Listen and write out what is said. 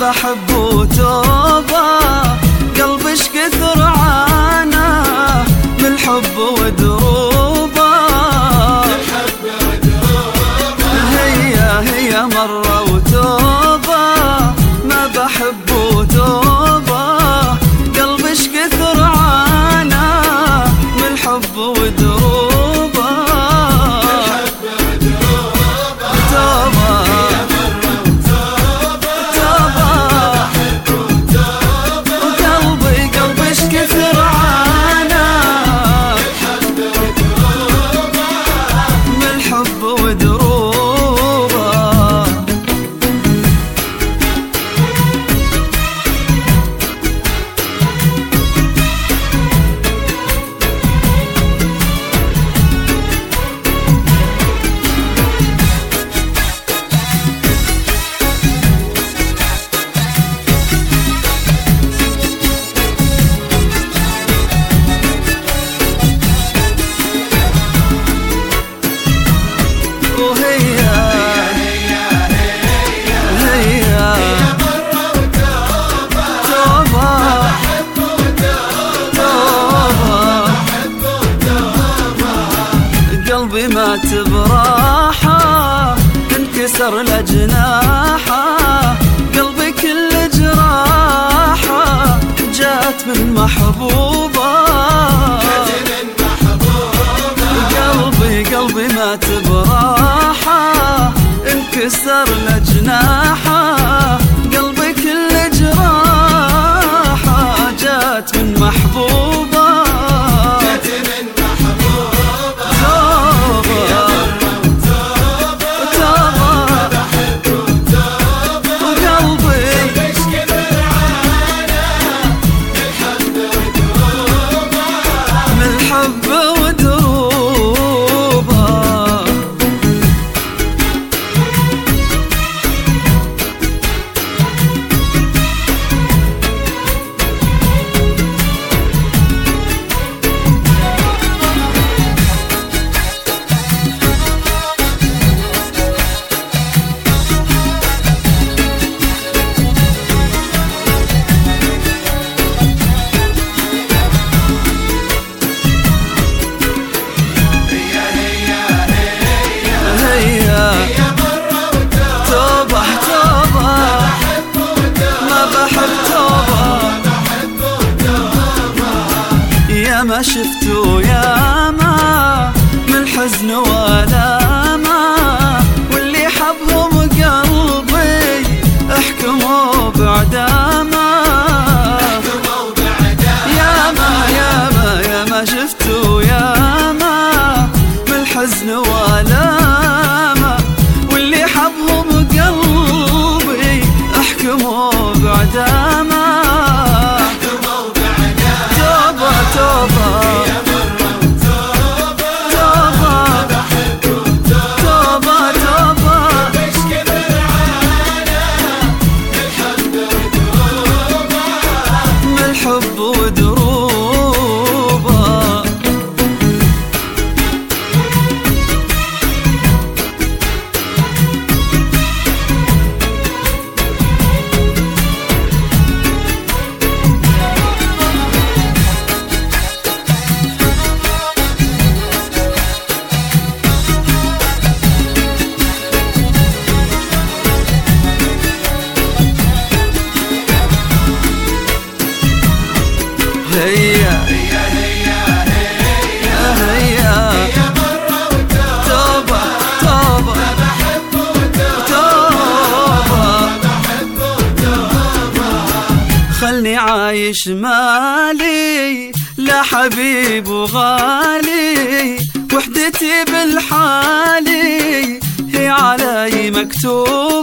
بحب قلبي مات براحة انكسر لجناحة قلبي كل جراحة جات من محبوبة. قلبي قلبي مات براحة انكسر لجناحة يا ما شفت يا ما من حزن ولاما هيا. هيا. خلني عايش مالي لا حبيب وغالي وحدتي بالحالي هي علي مكتوبة علي